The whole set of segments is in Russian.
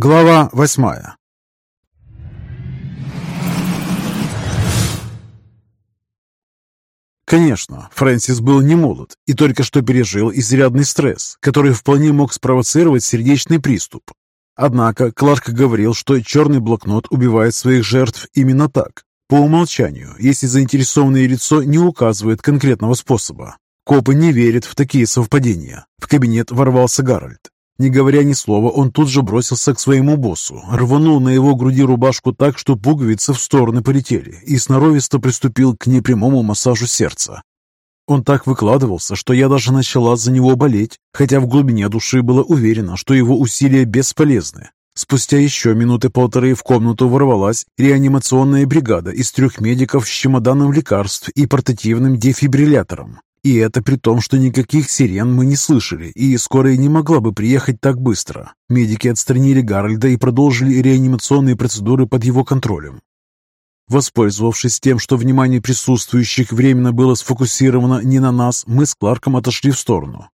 Глава восьмая Конечно, Фрэнсис был не молод и только что пережил изрядный стресс, который вполне мог спровоцировать сердечный приступ. Однако Кларк говорил, что черный блокнот убивает своих жертв именно так, по умолчанию, если заинтересованное лицо не указывает конкретного способа. Копы не верят в такие совпадения. В кабинет ворвался Гарольд. Не говоря ни слова, он тут же бросился к своему боссу, рванул на его груди рубашку так, что пуговицы в стороны полетели, и сноровисто приступил к непрямому массажу сердца. Он так выкладывался, что я даже начала за него болеть, хотя в глубине души была уверена, что его усилия бесполезны. Спустя еще минуты полторы в комнату ворвалась реанимационная бригада из трех медиков с чемоданом лекарств и портативным дефибриллятором. И это при том, что никаких сирен мы не слышали, и скорая не могла бы приехать так быстро. Медики отстранили Гарольда и продолжили реанимационные процедуры под его контролем. Воспользовавшись тем, что внимание присутствующих временно было сфокусировано не на нас, мы с Кларком отошли в сторону.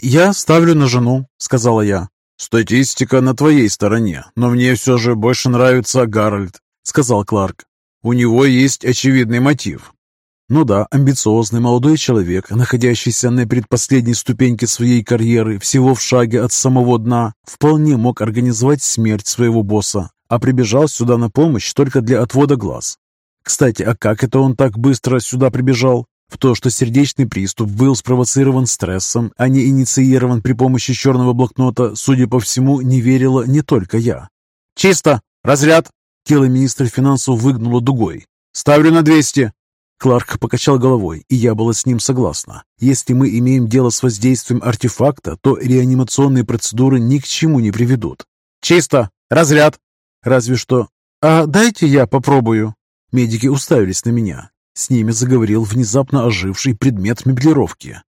«Я ставлю на жену», — сказала я. «Статистика на твоей стороне, но мне все же больше нравится Гарольд», — сказал Кларк. «У него есть очевидный мотив. Ну да, амбициозный молодой человек, находящийся на предпоследней ступеньке своей карьеры, всего в шаге от самого дна, вполне мог организовать смерть своего босса, а прибежал сюда на помощь только для отвода глаз. Кстати, а как это он так быстро сюда прибежал? В то, что сердечный приступ был спровоцирован стрессом, а не инициирован при помощи черного блокнота, судя по всему, не верила не только я. «Чисто! Разряд!» Тело министра финансов выгнуло дугой. «Ставлю на 200!» Кларк покачал головой, и я была с ним согласна. Если мы имеем дело с воздействием артефакта, то реанимационные процедуры ни к чему не приведут. «Чисто! Разряд!» «Разве что...» «А дайте я попробую!» Медики уставились на меня. С ними заговорил внезапно оживший предмет меблировки.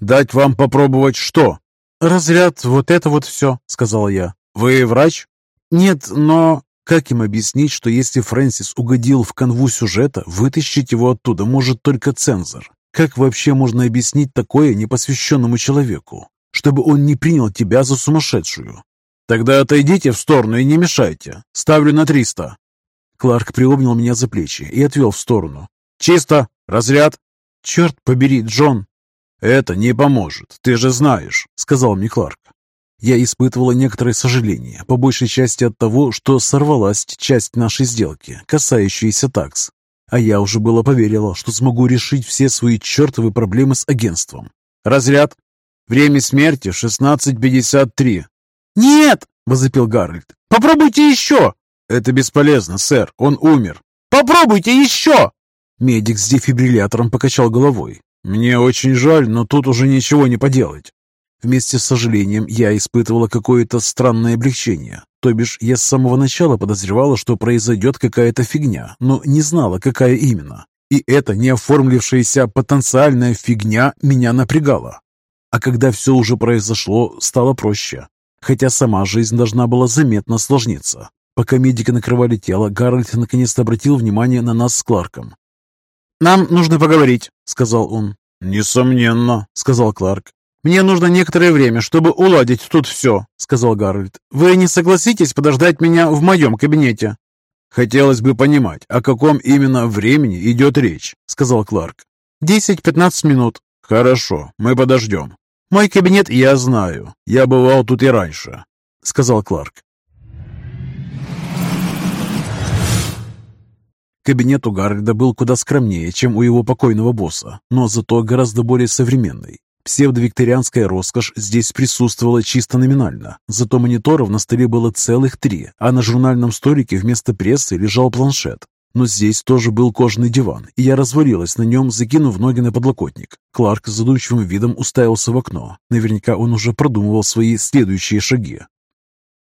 «Дать вам попробовать что?» «Разряд, вот это вот все», — сказала я. «Вы врач?» «Нет, но...» Как им объяснить, что если Фрэнсис угодил в канву сюжета, вытащить его оттуда может только цензор? Как вообще можно объяснить такое непосвященному человеку, чтобы он не принял тебя за сумасшедшую? Тогда отойдите в сторону и не мешайте. Ставлю на триста. Кларк приобнял меня за плечи и отвел в сторону. «Чисто! Разряд!» «Черт побери, Джон!» «Это не поможет, ты же знаешь», — сказал мне Кларк. Я испытывала некоторое сожаление, по большей части от того, что сорвалась часть нашей сделки, касающаяся такс. А я уже было поверила, что смогу решить все свои чертовы проблемы с агентством. Разряд. Время смерти 16.53. «Нет!» — возопил Гарольд. «Попробуйте еще!» «Это бесполезно, сэр, он умер». «Попробуйте еще!» Медик с дефибриллятором покачал головой. «Мне очень жаль, но тут уже ничего не поделать. Вместе с сожалением я испытывала какое-то странное облегчение. То бишь, я с самого начала подозревала, что произойдет какая-то фигня, но не знала, какая именно. И эта неоформившаяся потенциальная фигня меня напрягала. А когда все уже произошло, стало проще. Хотя сама жизнь должна была заметно осложниться. Пока медики накрывали тело, Гарольд наконец-то обратил внимание на нас с Кларком. «Нам нужно поговорить», — сказал он. «Несомненно», — сказал Кларк. «Мне нужно некоторое время, чтобы уладить тут все», — сказал Гарольд. «Вы не согласитесь подождать меня в моем кабинете?» «Хотелось бы понимать, о каком именно времени идет речь», — сказал Кларк. «Десять-пятнадцать минут». «Хорошо, мы подождем». «Мой кабинет я знаю. Я бывал тут и раньше», — сказал Кларк. Кабинет у Гарольда был куда скромнее, чем у его покойного босса, но зато гораздо более современный. Псевдовикторианская роскошь здесь присутствовала чисто номинально, зато мониторов на столе было целых три, а на журнальном столике вместо прессы лежал планшет. Но здесь тоже был кожаный диван, и я развалилась на нем, закинув ноги на подлокотник. Кларк с задумчивым видом уставился в окно. Наверняка он уже продумывал свои следующие шаги.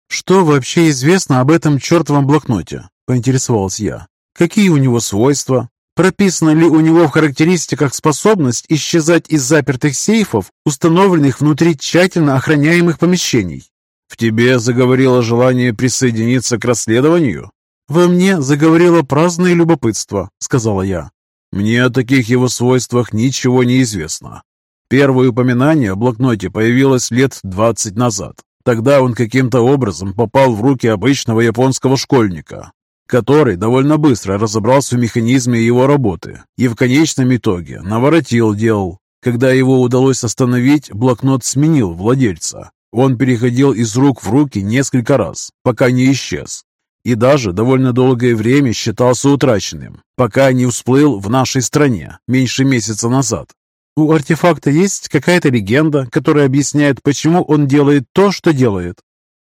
«Что вообще известно об этом чертовом блокноте?» – поинтересовалась я. «Какие у него свойства? Прописана ли у него в характеристиках способность исчезать из запертых сейфов, установленных внутри тщательно охраняемых помещений? В тебе заговорило желание присоединиться к расследованию? Во мне заговорило праздное любопытство, сказала я. Мне о таких его свойствах ничего не известно. Первое упоминание о блокноте появилось лет двадцать назад. Тогда он каким-то образом попал в руки обычного японского школьника, который довольно быстро разобрался в механизме его работы и в конечном итоге наворотил дел. Когда его удалось остановить, блокнот сменил владельца. Он переходил из рук в руки несколько раз, пока не исчез. И даже довольно долгое время считался утраченным, пока не всплыл в нашей стране меньше месяца назад. У артефакта есть какая-то легенда, которая объясняет, почему он делает то, что делает.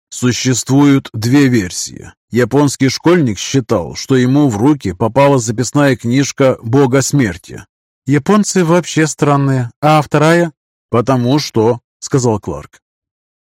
Существуют две версии. Японский школьник считал, что ему в руки попала записная книжка «Бога смерти». Японцы вообще странные. А вторая? «Потому что», — сказал Кларк.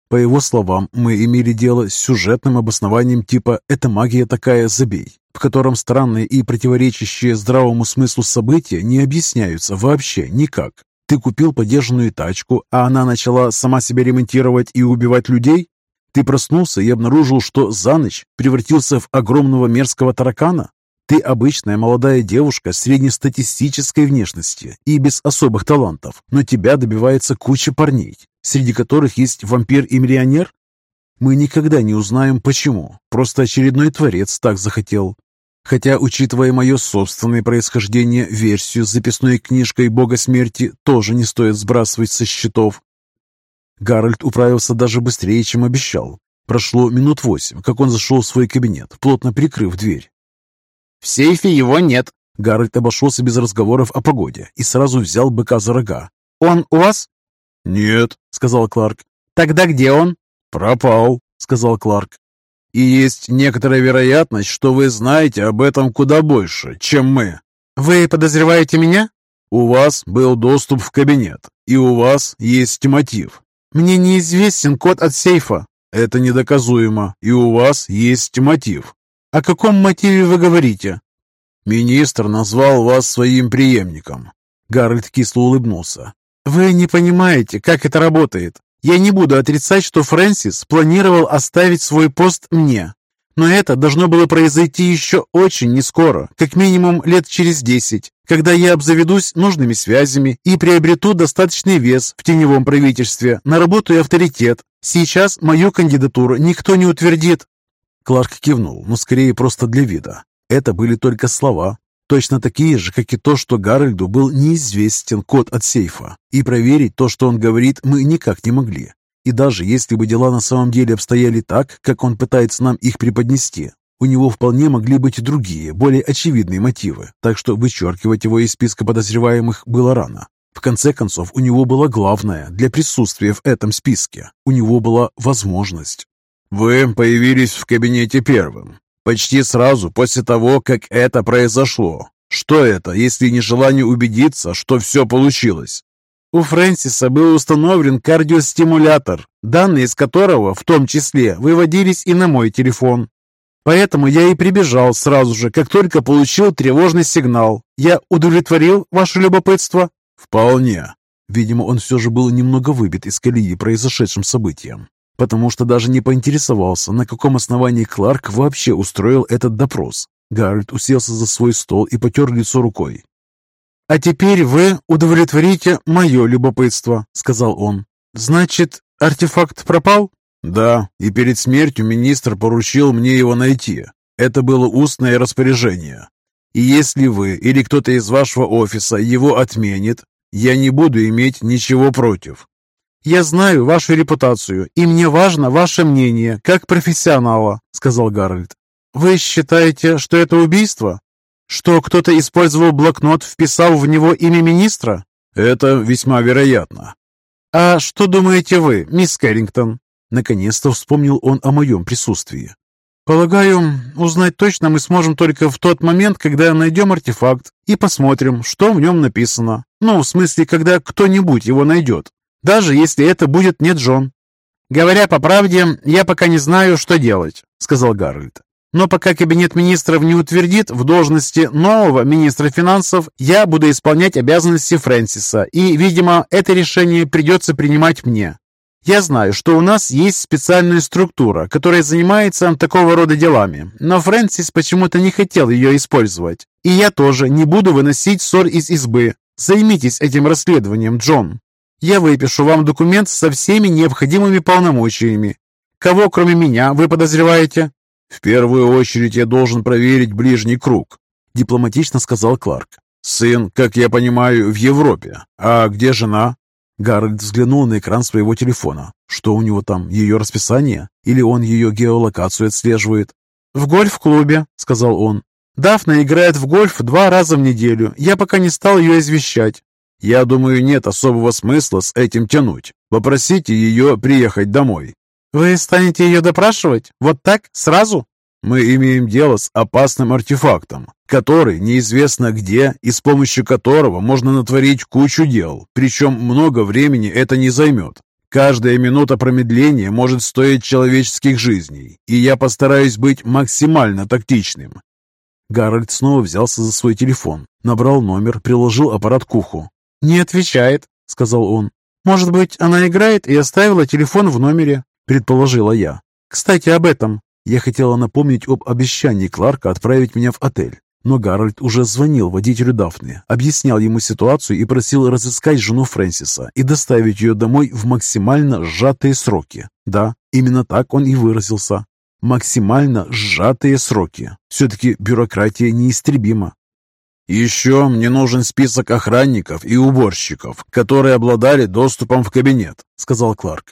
По его словам, мы имели дело с сюжетным обоснованием типа «это магия такая, забей», в котором странные и противоречащие здравому смыслу события не объясняются вообще никак. Ты купил подержанную тачку, а она начала сама себя ремонтировать и убивать людей? Ты проснулся и обнаружил, что за ночь превратился в огромного мерзкого таракана? Ты обычная молодая девушка среднестатистической внешности и без особых талантов, но тебя добивается куча парней, среди которых есть вампир и миллионер? Мы никогда не узнаем почему, просто очередной творец так захотел. Хотя, учитывая мое собственное происхождение, версию с записной книжкой Бога Смерти тоже не стоит сбрасывать со счетов. Гарольд управился даже быстрее, чем обещал. Прошло минут восемь, как он зашел в свой кабинет, плотно прикрыв дверь. «В сейфе его нет!» Гарольд обошелся без разговоров о погоде и сразу взял быка за рога. «Он у вас?» «Нет», — сказал Кларк. «Тогда где он?» «Пропал», — сказал Кларк. И есть некоторая вероятность, что вы знаете об этом куда больше, чем мы. Вы подозреваете меня? У вас был доступ в кабинет, и у вас есть мотив. Мне неизвестен код от сейфа. Это недоказуемо, и у вас есть мотив. О каком мотиве вы говорите? Министр назвал вас своим преемником. Гарольд кисло улыбнулся. Вы не понимаете, как это работает. Я не буду отрицать, что Фрэнсис планировал оставить свой пост мне. Но это должно было произойти еще очень нескоро, как минимум лет через десять, когда я обзаведусь нужными связями и приобрету достаточный вес в теневом правительстве, наработаю авторитет. Сейчас мою кандидатуру никто не утвердит. Кларк кивнул, но скорее просто для вида. Это были только слова, Точно такие же, как и то, что Гарольду был неизвестен код от сейфа. И проверить то, что он говорит, мы никак не могли. И даже если бы дела на самом деле обстояли так, как он пытается нам их преподнести, у него вполне могли быть другие, более очевидные мотивы, так что вычеркивать его из списка подозреваемых было рано. В конце концов, у него было главное для присутствия в этом списке. У него была возможность. «Вы появились в кабинете первым. Почти сразу после того, как это произошло. Что это, если не желание убедиться, что все получилось? У Фрэнсиса был установлен кардиостимулятор, данные из которого в том числе выводились и на мой телефон. Поэтому я и прибежал сразу же, как только получил тревожный сигнал. Я удовлетворил ваше любопытство? Вполне. Видимо, он все же был немного выбит из колеи произошедшим событием потому что даже не поинтересовался, на каком основании Кларк вообще устроил этот допрос. Гарольд уселся за свой стол и потер лицо рукой. «А теперь вы удовлетворите мое любопытство», — сказал он. «Значит, артефакт пропал?» «Да, и перед смертью министр поручил мне его найти. Это было устное распоряжение. И если вы или кто-то из вашего офиса его отменит, я не буду иметь ничего против. «Я знаю вашу репутацию, и мне важно ваше мнение, как профессионала», — сказал Гарольд. «Вы считаете, что это убийство? Что кто-то использовал блокнот, вписал в него имя министра?» «Это весьма вероятно». «А что думаете вы, мисс Кэррингтон?» Наконец-то вспомнил он о моем присутствии. «Полагаю, узнать точно мы сможем только в тот момент, когда найдем артефакт и посмотрим, что в нем написано. Ну, в смысле, когда кто-нибудь его найдет даже если это будет не Джон. «Говоря по правде, я пока не знаю, что делать», — сказал Гарольд. «Но пока кабинет министров не утвердит в должности нового министра финансов, я буду исполнять обязанности Фрэнсиса, и, видимо, это решение придется принимать мне. Я знаю, что у нас есть специальная структура, которая занимается такого рода делами, но Фрэнсис почему-то не хотел ее использовать. И я тоже не буду выносить ссор из избы. Займитесь этим расследованием, Джон. Я выпишу вам документ со всеми необходимыми полномочиями. Кого, кроме меня, вы подозреваете?» «В первую очередь я должен проверить ближний круг», — дипломатично сказал Кларк. «Сын, как я понимаю, в Европе. А где жена?» Гарольд взглянул на экран своего телефона. Что у него там, ее расписание? Или он ее геолокацию отслеживает? «В гольф-клубе», — сказал он. «Дафна играет в гольф два раза в неделю. Я пока не стал ее извещать». «Я думаю, нет особого смысла с этим тянуть. Попросите ее приехать домой». «Вы станете ее допрашивать? Вот так? Сразу?» Мы имеем дело с опасным артефактом, который неизвестно где и с помощью которого можно натворить кучу дел, причем много времени это не займет. Каждая минута промедления может стоить человеческих жизней, и я постараюсь быть максимально тактичным. Гарольд снова взялся за свой телефон, набрал номер, приложил аппарат к уху. «Не отвечает», — сказал он. «Может быть, она играет и оставила телефон в номере», — предположила я. «Кстати, об этом. Я хотела напомнить об обещании Кларка отправить меня в отель, но Гарольд уже звонил водителю Дафны, объяснял ему ситуацию и просил разыскать жену Фрэнсиса и доставить ее домой в максимально сжатые сроки. Да, именно так он и выразился. Максимально сжатые сроки. Все-таки бюрократия неистребима. «Еще мне нужен список охранников и уборщиков, которые обладали доступом в кабинет», — сказал Кларк.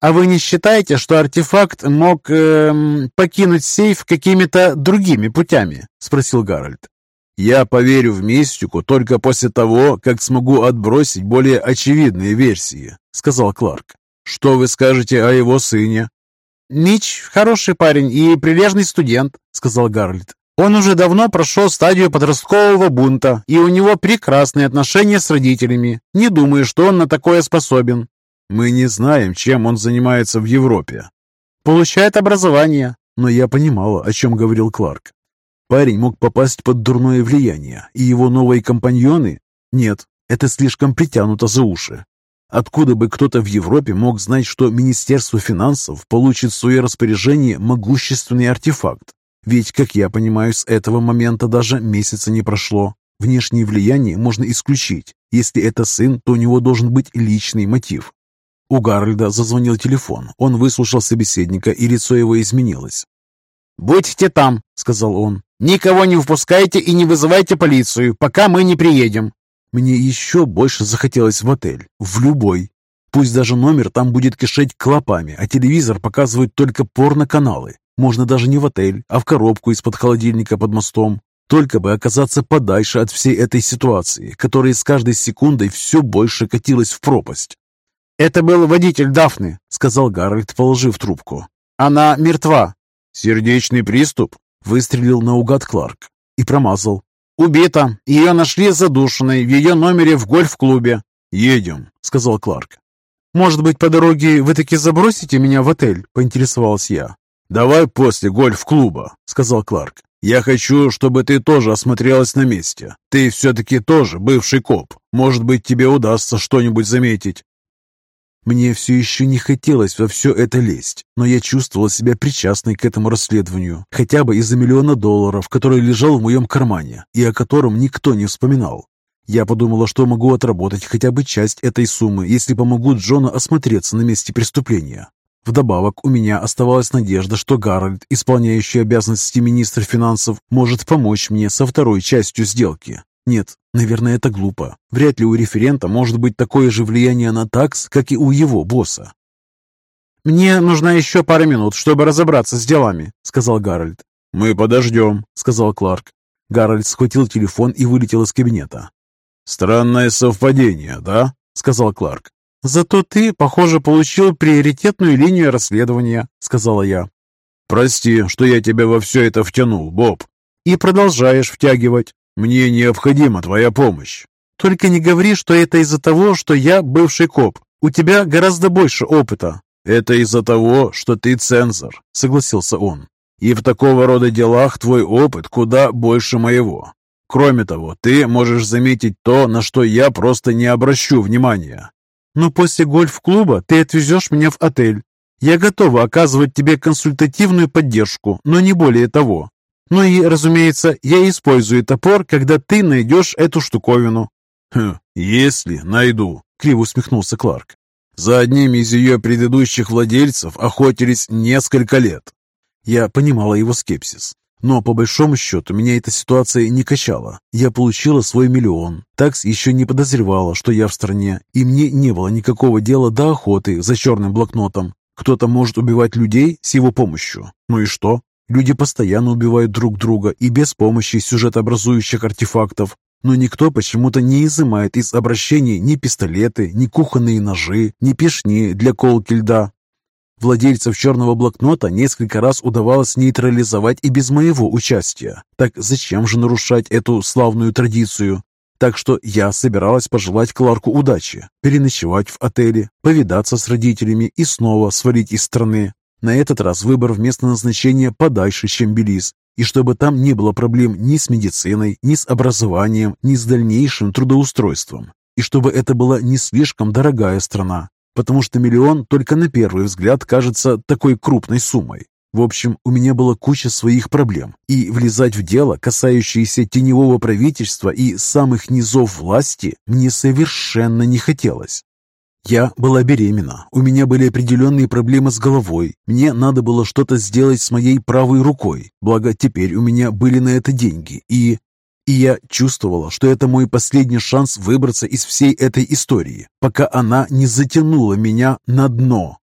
«А вы не считаете, что артефакт мог эм, покинуть сейф какими-то другими путями?» — спросил Гарольд. «Я поверю в мистику только после того, как смогу отбросить более очевидные версии», — сказал Кларк. «Что вы скажете о его сыне?» «Мич хороший парень и прилежный студент», — сказал Гарольд. «Он уже давно прошел стадию подросткового бунта, и у него прекрасные отношения с родителями. Не думаю, что он на такое способен. Мы не знаем, чем он занимается в Европе. Получает образование. Но я понимала, о чем говорил Кларк. Парень мог попасть под дурное влияние, и его новые компаньоны... Нет, это слишком притянуто за уши. Откуда бы кто-то в Европе мог знать, что Министерство финансов получит в свое распоряжение могущественный артефакт? Ведь, как я понимаю, с этого момента даже месяца не прошло. Внешнее влияние можно исключить. Если это сын, то у него должен быть личный мотив. У Гарольда зазвонил телефон. Он выслушал собеседника, и лицо его изменилось. «Будьте там», — сказал он. «Никого не впускайте и не вызывайте полицию, пока мы не приедем». Мне еще больше захотелось в отель. В любой. Пусть даже номер там будет кишеть клопами, а телевизор показывает только порно-каналы. Можно даже не в отель, а в коробку из-под холодильника под мостом. Только бы оказаться подальше от всей этой ситуации, которая с каждой секундой все больше катилась в пропасть. «Это был водитель Дафны», — сказал Гарольд, положив трубку. «Она мертва». «Сердечный приступ?» — выстрелил наугад Кларк и промазал. «Убита. Ее нашли задушенной в ее номере в гольф-клубе». «Едем», — сказал Кларк. «Может быть, по дороге вы таки забросите меня в отель?» — поинтересовался я. «Давай после гольф-клуба», — сказал Кларк. «Я хочу, чтобы ты тоже осмотрелась на месте. Ты все-таки тоже бывший коп. Может быть, тебе удастся что-нибудь заметить». Мне все еще не хотелось во все это лезть, но я чувствовал себя причастной к этому расследованию, хотя бы из-за миллиона долларов, который лежал в моем кармане и о котором никто не вспоминал. Я подумала, что могу отработать хотя бы часть этой суммы, если помогу Джону осмотреться на месте преступления. Вдобавок, у меня оставалась надежда, что Гарольд, исполняющий обязанности министра финансов, может помочь мне со второй частью сделки. Нет, наверное, это глупо. Вряд ли у референта может быть такое же влияние на такс, как и у его босса. «Мне нужна еще пара минут, чтобы разобраться с делами», — сказал Гарольд. «Мы подождем», — сказал Кларк. Гарольд схватил телефон и вылетел из кабинета. «Странное совпадение, да?» — сказал Кларк. «Зато ты, похоже, получил приоритетную линию расследования», — сказала я. «Прости, что я тебя во все это втянул, Боб». «И продолжаешь втягивать». Мне необходима твоя помощь. Только не говори, что это из-за того, что я бывший коп. У тебя гораздо больше опыта. Это из-за того, что ты цензор, согласился он. И в такого рода делах твой опыт куда больше моего. Кроме того, ты можешь заметить то, на что я просто не обращу внимания. Но после гольф-клуба ты отвезешь меня в отель. Я готова оказывать тебе консультативную поддержку, но не более того. Ну и, разумеется, я использую топор, когда ты найдешь эту штуковину». «Хм, если найду», — криво усмехнулся Кларк. За одним из ее предыдущих владельцев охотились несколько лет. Я понимала его скепсис. Но по большому счету меня эта ситуация не качала. Я получила свой миллион. Такс еще не подозревала, что я в стране, и мне не было никакого дела до охоты за черным блокнотом. Кто-то может убивать людей с его помощью. Ну и что? Люди постоянно убивают друг друга и без помощи сюжетообразующих артефактов. Но никто почему-то не изымает из обращений ни пистолеты, ни кухонные ножи, ни пешни для колки льда. Владельцев черного блокнота несколько раз удавалось нейтрализовать и без моего участия. Так зачем же нарушать эту славную традицию? Так что я собиралась пожелать Кларку удачи, переночевать в отеле, повидаться с родителями и снова свалить из страны. На этот раз выбор в место назначения подальше, чем Белиз, и чтобы там не было проблем ни с медициной, ни с образованием, ни с дальнейшим трудоустройством. И чтобы это была не слишком дорогая страна, потому что миллион только на первый взгляд кажется такой крупной суммой. В общем, у меня была куча своих проблем, и влезать в дело, касающееся теневого правительства и самых низов власти, мне совершенно не хотелось. Я была беременна, у меня были определенные проблемы с головой, мне надо было что-то сделать с моей правой рукой, благо теперь у меня были на это деньги, и и я чувствовала, что это мой последний шанс выбраться из всей этой истории, пока она не затянула меня на дно.